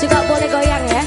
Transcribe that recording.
Juga boleh goyang ya.